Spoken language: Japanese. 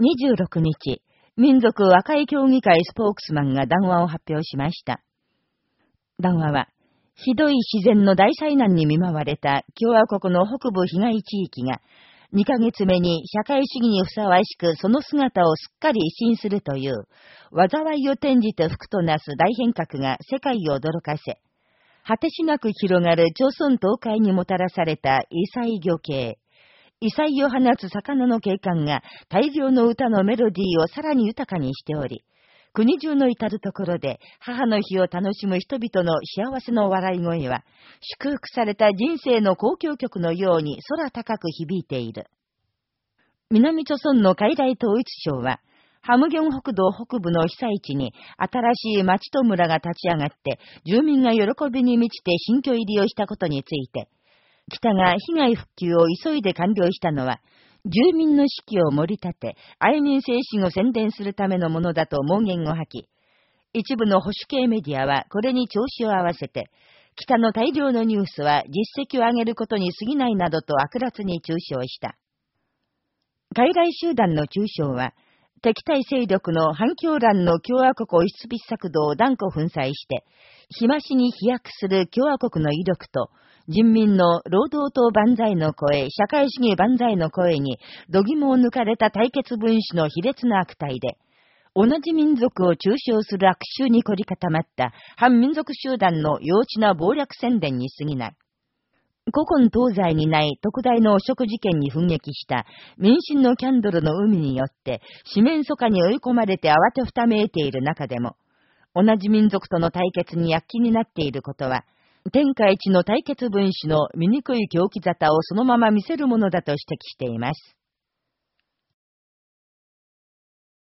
26日、民族和解協議会スポークスマンが談話を発表しました。談話は、ひどい自然の大災難に見舞われた共和国の北部被害地域が、2ヶ月目に社会主義にふさわしくその姿をすっかり一新するという、災いを転じて福となす大変革が世界を驚かせ、果てしなく広がる朝鮮東海にもたらされた異彩魚系、異彩を放つ魚の景観が大量の歌のメロディーをさらに豊かにしており、国中の至るところで母の日を楽しむ人々の幸せの笑い声は、祝福された人生の公共曲のように空高く響いている。南朝村の海外統一省は、ハムギョン北道北部の被災地に新しい町と村が立ち上がって、住民が喜びに満ちて新居入りをしたことについて、北が被害復旧を急いで完了したのは、住民の士気を盛り立て、愛民精神を宣伝するためのものだと妄言を吐き、一部の保守系メディアはこれに調子を合わせて、北の大量のニュースは実績を上げることに過ぎないなどと悪辣に中傷した。海外集団の中傷は、敵対勢力の反響欄の共和国押しつび策動を断固粉砕して、日増しに飛躍する共和国の威力と、人民の労働党万歳の声、社会主義万歳の声に、度肝を抜かれた対決分子の卑劣な悪態で、同じ民族を中傷する悪臭に凝り固まった反民族集団の幼稚な暴略宣伝に過ぎない。古今東西にない特大の汚職事件に奮撃した民進のキャンドルの海によって四面楚歌に追い込まれて慌てふためいている中でも、同じ民族との対決に躍起になっていることは、天下一の対決分子の醜い狂気沙汰をそのまま見せるものだと指摘しています。